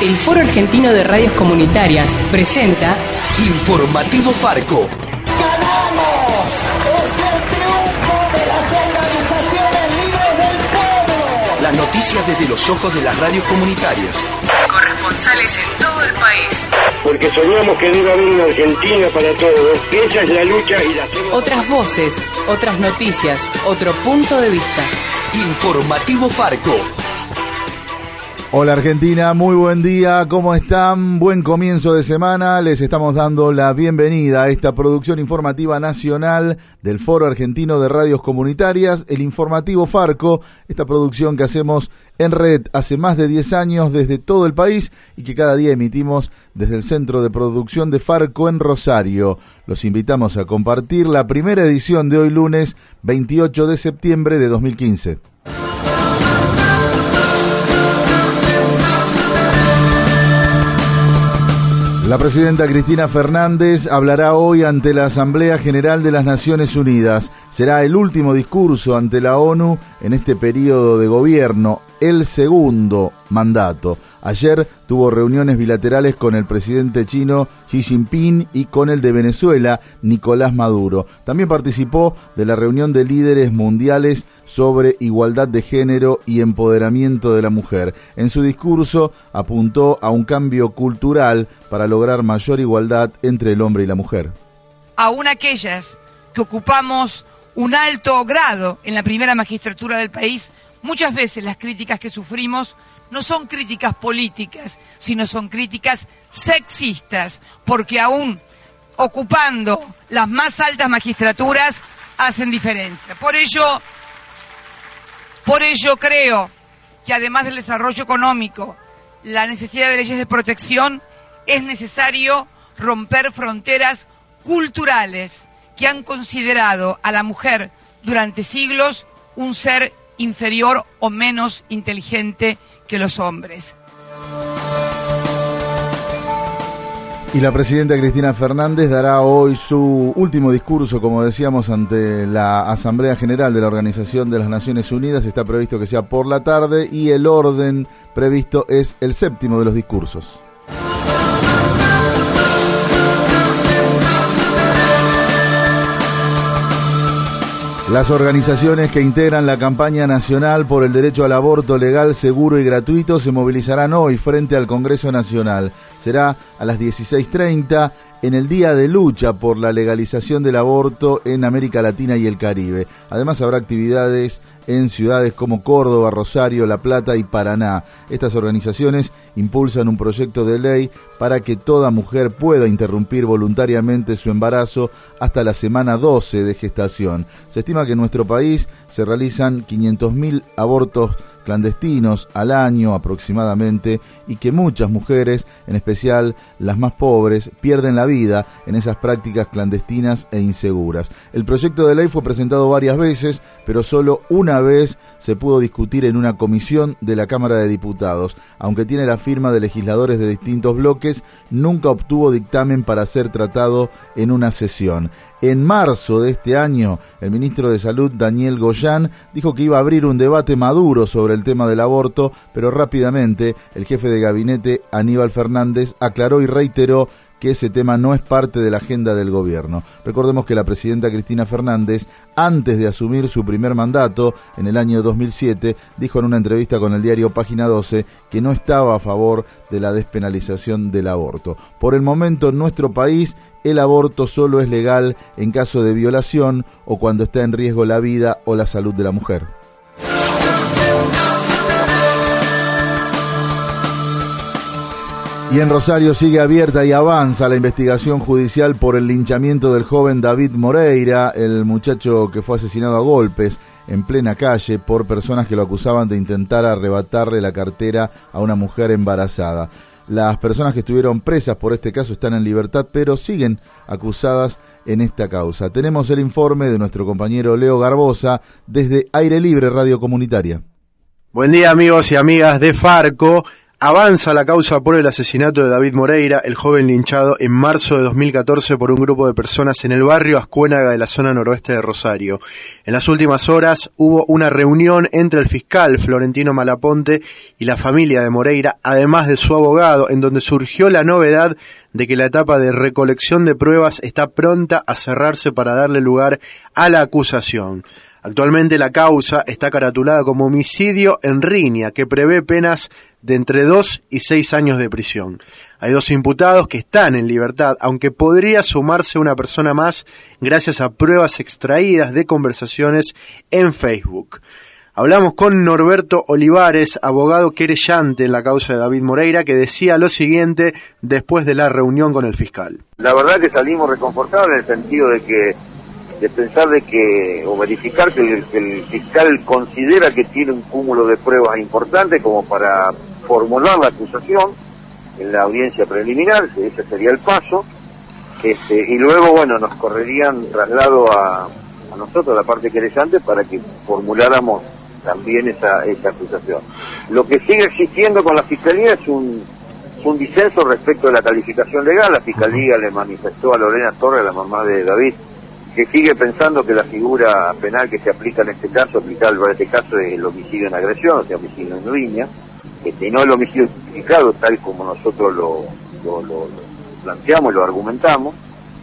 el Foro Argentino de Radios Comunitarias presenta Informativo Farco. ¡Ganamos! ¡Es el triunfo de las organizaciones libres del pueblo! Las noticias desde los ojos de las radios comunitarias. Corresponsales en todo el país. porque soñamos que debe haber una Argentina para todos. Esa es la lucha y la. Otras voces, otras noticias, otro punto de vista. Informativo Farco. Hola Argentina, muy buen día, ¿cómo están? Buen comienzo de semana, les estamos dando la bienvenida a esta producción informativa nacional del Foro Argentino de Radios Comunitarias, el informativo Farco, esta producción que hacemos en red hace más de 10 años desde todo el país y que cada día emitimos desde el Centro de Producción de Farco en Rosario. Los invitamos a compartir la primera edición de hoy lunes 28 de septiembre de 2015. La presidenta Cristina Fernández hablará hoy ante la Asamblea General de las Naciones Unidas. Será el último discurso ante la ONU en este periodo de gobierno, el segundo mandato. Ayer tuvo reuniones bilaterales con el presidente chino Xi Jinping y con el de Venezuela, Nicolás Maduro. También participó de la reunión de líderes mundiales sobre igualdad de género y empoderamiento de la mujer. En su discurso apuntó a un cambio cultural para lograr mayor igualdad entre el hombre y la mujer. aún aquellas que ocupamos un alto grado en la primera magistratura del país, muchas veces las críticas que sufrimos no son críticas políticas, sino son críticas sexistas, porque aún ocupando las más altas magistraturas hacen diferencia. Por ello, por ello creo que además del desarrollo económico, la necesidad de leyes de protección, es necesario romper fronteras culturales que han considerado a la mujer durante siglos un ser inferior o menos inteligente que los hombres. Y la presidenta Cristina Fernández dará hoy su último discurso, como decíamos, ante la Asamblea General de la Organización de las Naciones Unidas. Está previsto que sea por la tarde y el orden previsto es el séptimo de los discursos. Las organizaciones que integran la campaña nacional por el derecho al aborto legal, seguro y gratuito se movilizarán hoy frente al Congreso Nacional. Será a las 16.30 en el día de lucha por la legalización del aborto en América Latina y el Caribe. Además habrá actividades en ciudades como Córdoba, Rosario, La Plata y Paraná. Estas organizaciones impulsan un proyecto de ley para que toda mujer pueda interrumpir voluntariamente su embarazo hasta la semana 12 de gestación. Se estima que en nuestro país se realizan 500.000 abortos clandestinos al año aproximadamente y que muchas mujeres, en especial las más pobres, pierden la vida en esas prácticas clandestinas e inseguras. El proyecto de ley fue presentado varias veces, pero solo una vez se pudo discutir en una comisión de la Cámara de Diputados. Aunque tiene la firma de legisladores de distintos bloques, nunca obtuvo dictamen para ser tratado en una sesión. En marzo de este año, el ministro de Salud, Daniel Goyán, dijo que iba a abrir un debate maduro sobre el tema del aborto, pero rápidamente el jefe de gabinete, Aníbal Fernández, aclaró y reiteró que ese tema no es parte de la agenda del gobierno. Recordemos que la presidenta Cristina Fernández, antes de asumir su primer mandato en el año 2007, dijo en una entrevista con el diario Página 12 que no estaba a favor de la despenalización del aborto. Por el momento en nuestro país el aborto solo es legal en caso de violación o cuando está en riesgo la vida o la salud de la mujer. Y en Rosario sigue abierta y avanza la investigación judicial por el linchamiento del joven David Moreira, el muchacho que fue asesinado a golpes en plena calle por personas que lo acusaban de intentar arrebatarle la cartera a una mujer embarazada. Las personas que estuvieron presas por este caso están en libertad, pero siguen acusadas en esta causa. Tenemos el informe de nuestro compañero Leo Garbosa desde Aire Libre Radio Comunitaria. Buen día amigos y amigas de Farco. Avanza la causa por el asesinato de David Moreira, el joven linchado en marzo de 2014 por un grupo de personas en el barrio Ascuénaga de la zona noroeste de Rosario. En las últimas horas hubo una reunión entre el fiscal Florentino Malaponte y la familia de Moreira, además de su abogado, en donde surgió la novedad de que la etapa de recolección de pruebas está pronta a cerrarse para darle lugar a la acusación. Actualmente la causa está caratulada como homicidio en riña, que prevé penas de entre 2 y 6 años de prisión. Hay dos imputados que están en libertad, aunque podría sumarse una persona más gracias a pruebas extraídas de conversaciones en Facebook. Hablamos con Norberto Olivares, abogado querellante en la causa de David Moreira, que decía lo siguiente después de la reunión con el fiscal. La verdad que salimos reconfortados en el sentido de que de pensar de que o verificar que el, fiscal considera que tiene un cúmulo de pruebas importantes como para formular la acusación en la audiencia preliminar, ese sería el paso, este, y luego, bueno, nos correrían traslado a, a nosotros, a la parte querellante, para que formuláramos también esa, esa acusación. Lo que sigue existiendo con la Fiscalía es un, un disenso respecto de la calificación legal. La Fiscalía le manifestó a Lorena Torres, la mamá de David, que sigue pensando que la figura penal que se aplica en este caso, aplicable para este caso, es el homicidio en agresión, o sea, homicidio en riña, este, no el homicidio justificado tal como nosotros lo, lo, lo, planteamos, lo argumentamos,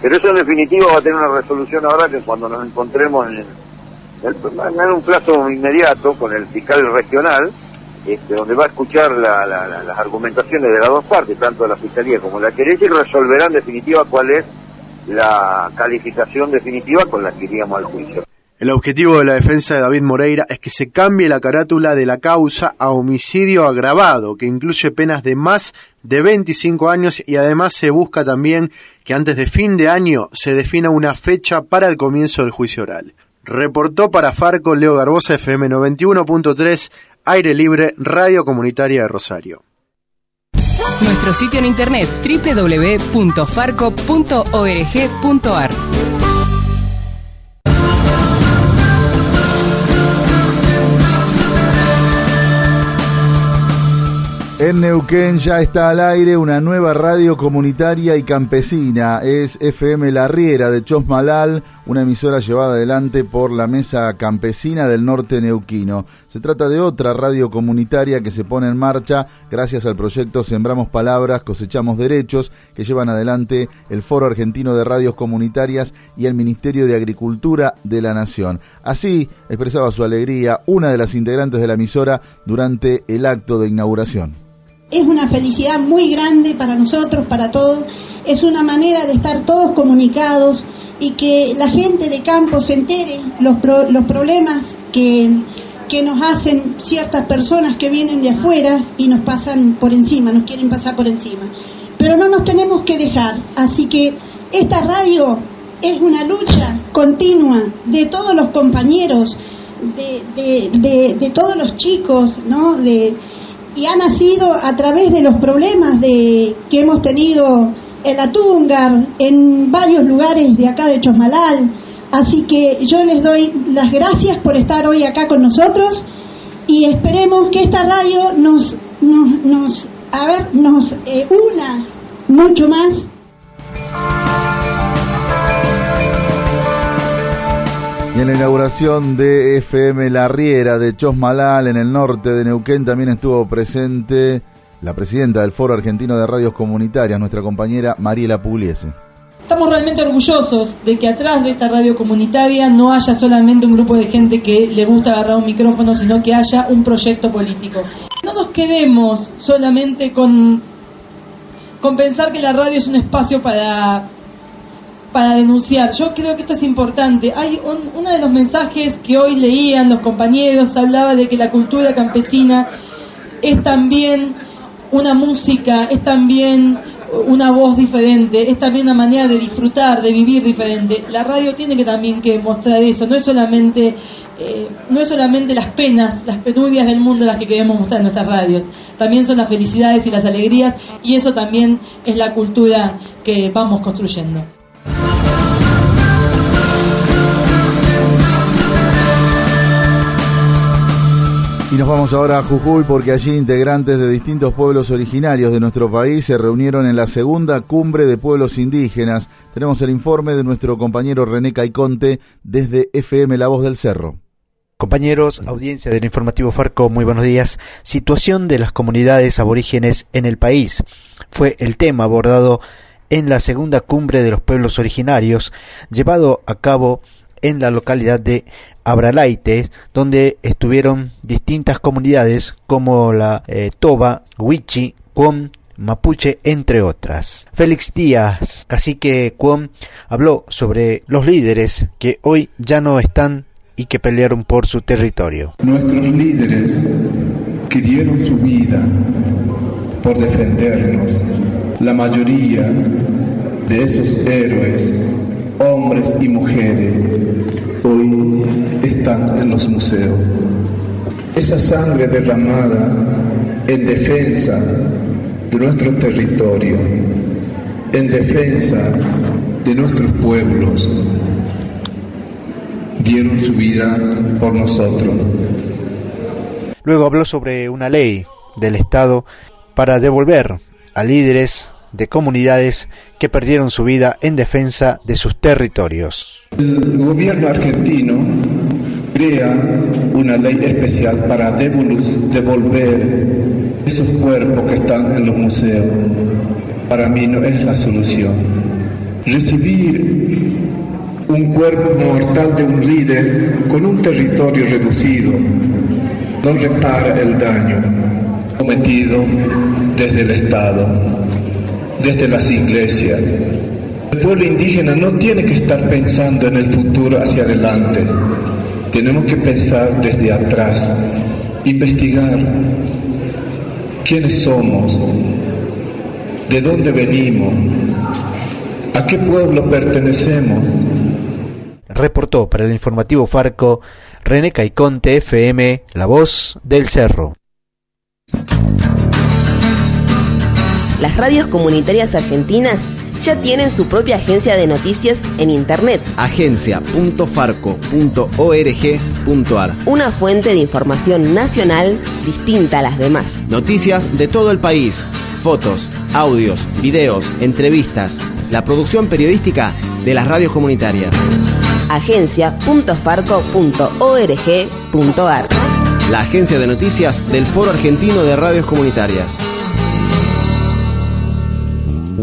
pero eso en definitiva va a tener una resolución ahora que cuando nos encontremos en, el, en un plazo inmediato con el fiscal regional, este, donde va a escuchar la, la, la, las argumentaciones de las dos partes, tanto de la Fiscalía como de la querella, y resolverá en definitiva cuál es la calificación definitiva con la que iríamos al juicio. El objetivo de la defensa de David Moreira es que se cambie la carátula de la causa a homicidio agravado, que incluye penas de más de 25 años y además se busca también que antes de fin de año se defina una fecha para el comienzo del juicio oral. Reportó para Farco Leo Garbosa FM 91.3, Aire Libre, Radio Comunitaria de Rosario. Nuestro sitio en internet www.farco.org.ar En Neuquén ya está al aire una nueva radio comunitaria y campesina. Es FM La Riera de Chosmalal, una emisora llevada adelante por la Mesa Campesina del Norte Neuquino. Se trata de otra radio comunitaria que se pone en marcha gracias al proyecto Sembramos Palabras, Cosechamos Derechos, que llevan adelante el Foro Argentino de Radios Comunitarias y el Ministerio de Agricultura de la Nación. Así expresaba su alegría una de las integrantes de la emisora durante el acto de inauguración es una felicidad muy grande para nosotros, para todos, es una manera de estar todos comunicados y que la gente de campo se entere los, los problemas que, que nos hacen ciertas personas que vienen de afuera y nos pasan por encima, nos quieren pasar por encima. Pero no nos tenemos que dejar, así que esta radio es una lucha continua de todos los compañeros, de, de, todos los chicos, ¿no? Y ha nacido a través de los problemas de, que hemos tenido en la Tungar, en varios lugares de acá de Chosmalal. Así que yo les doy las gracias por estar hoy acá con nosotros y esperemos que esta radio nos, nos, nos a ver, nos eh, una mucho más. Y en la inauguración de FM La Riera de Chosmalal, en el norte de Neuquén, también estuvo presente la presidenta del Foro Argentino de Radios Comunitarias, nuestra compañera Mariela Pugliese. Estamos realmente orgullosos de que atrás de esta radio comunitaria no haya solamente un grupo de gente que le gusta agarrar un micrófono, sino que haya un proyecto político. No nos quedemos solamente con, con pensar que la radio es un espacio para para denunciar. Yo creo que esto es importante. Hay un, uno de los mensajes que hoy leían los compañeros, hablaba de que la cultura campesina es también una música, es también una voz diferente, es también una manera de disfrutar, de vivir diferente. La radio tiene que también que mostrar eso, no es solamente eh, no es solamente las penas, las penurias del mundo las que queremos mostrar en nuestras radios, también son las felicidades y las alegrías y eso también es la cultura que vamos construyendo. Y nos vamos ahora a Jujuy porque allí integrantes de distintos pueblos originarios de nuestro país se reunieron en la segunda cumbre de pueblos indígenas. Tenemos el informe de nuestro compañero René Caiconte desde FM La Voz del Cerro. Compañeros, audiencia del informativo Farco, muy buenos días. Situación de las comunidades aborígenes en el país fue el tema abordado en la segunda cumbre de los pueblos originarios, llevado a cabo en la localidad de Abralaite, donde estuvieron distintas comunidades como la eh, Toba, Huichi, Cuom, Mapuche, entre otras. Félix Díaz, cacique Cuom, habló sobre los líderes que hoy ya no están y que pelearon por su territorio. Nuestros líderes que dieron su vida por defendernos, la mayoría de esos héroes, hombres y mujeres, hoy están en los museos. Esa sangre derramada en defensa de nuestro territorio, en defensa de nuestros pueblos, dieron su vida por nosotros. Luego habló sobre una ley del Estado para devolver a líderes de comunidades que perdieron su vida en defensa de sus territorios. El gobierno argentino crea una ley especial para devolver esos cuerpos que están en los museos. Para mí no es la solución. Recibir un cuerpo mortal de un líder con un territorio reducido no repara el daño cometido desde el Estado, desde las iglesias. El pueblo indígena no tiene que estar pensando en el futuro hacia adelante. Tenemos que pensar desde atrás, investigar quiénes somos, de dónde venimos, a qué pueblo pertenecemos. Reportó para el informativo Farco René Caiconte FM, La Voz del Cerro. Las radios comunitarias argentinas ya tienen su propia agencia de noticias en Internet. Agencia.farco.org.ar Una fuente de información nacional distinta a las demás. Noticias de todo el país, fotos, audios, videos, entrevistas, la producción periodística de las radios comunitarias. Agencia.farco.org.ar La agencia de noticias del Foro Argentino de Radios Comunitarias. Y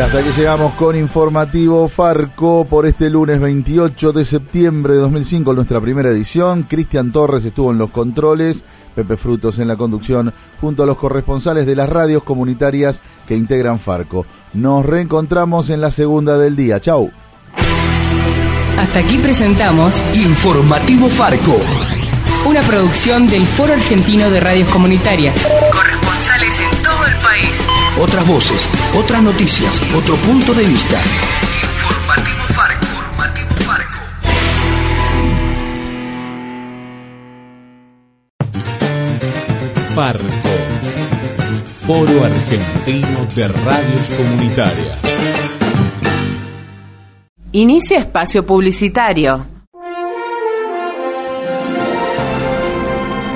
hasta aquí llegamos con informativo Farco por este lunes 28 de septiembre de 2005, nuestra primera edición. Cristian Torres estuvo en los controles, Pepe Frutos en la conducción, junto a los corresponsales de las radios comunitarias que integran Farco. Nos reencontramos en la segunda del día. Chau. Hasta aquí presentamos Informativo Farco. una producción del Foro Argentino de Radios Comunitarias. Corresponsales en todo el país. Otras voces, otras noticias, otro punto de vista. Informativo Farco. Informativo Farco. Farco, Foro Argentino de Radios Comunitarias. Inicia espacio publicitario.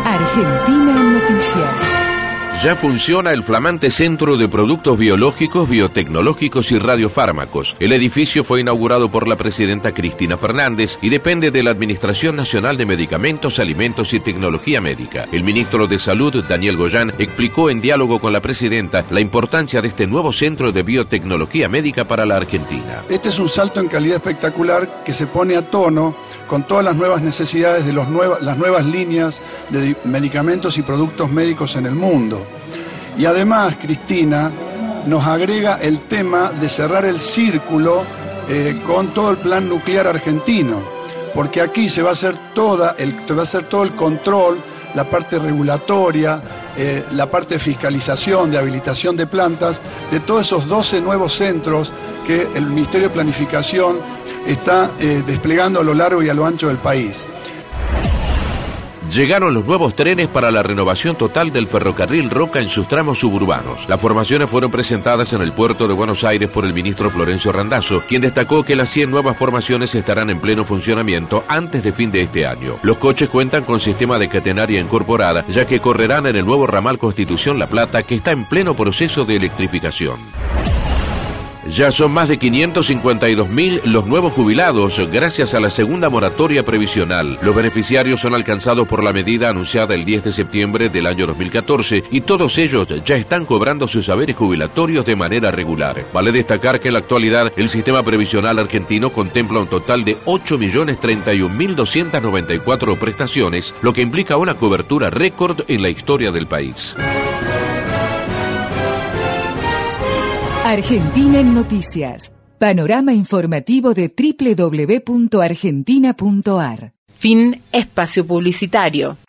Argentina. Ya funciona el flamante Centro de Productos Biológicos, Biotecnológicos y Radiofármacos. El edificio fue inaugurado por la presidenta Cristina Fernández y depende de la Administración Nacional de Medicamentos, Alimentos y Tecnología Médica. El ministro de Salud, Daniel Goyán, explicó en diálogo con la presidenta la importancia de este nuevo centro de biotecnología médica para la Argentina. Este es un salto en calidad espectacular que se pone a tono con todas las nuevas necesidades de los las nuevas líneas de di- medicamentos y productos médicos en el mundo. Y además, Cristina nos agrega el tema de cerrar el círculo eh, con todo el plan nuclear argentino, porque aquí se va a hacer toda el, se va a hacer todo el control, la parte regulatoria, eh, la parte de fiscalización, de habilitación de plantas, de todos esos 12 nuevos centros que el Ministerio de Planificación está eh, desplegando a lo largo y a lo ancho del país. Llegaron los nuevos trenes para la renovación total del ferrocarril Roca en sus tramos suburbanos. Las formaciones fueron presentadas en el puerto de Buenos Aires por el ministro Florencio Randazzo, quien destacó que las 100 nuevas formaciones estarán en pleno funcionamiento antes de fin de este año. Los coches cuentan con sistema de catenaria incorporada, ya que correrán en el nuevo ramal Constitución La Plata, que está en pleno proceso de electrificación. Ya son más de 552.000 los nuevos jubilados gracias a la segunda moratoria previsional. Los beneficiarios son alcanzados por la medida anunciada el 10 de septiembre del año 2014 y todos ellos ya están cobrando sus saberes jubilatorios de manera regular. Vale destacar que en la actualidad el sistema previsional argentino contempla un total de 8.031.294 prestaciones, lo que implica una cobertura récord en la historia del país. Argentina en Noticias. Panorama informativo de www.argentina.ar. Fin espacio publicitario.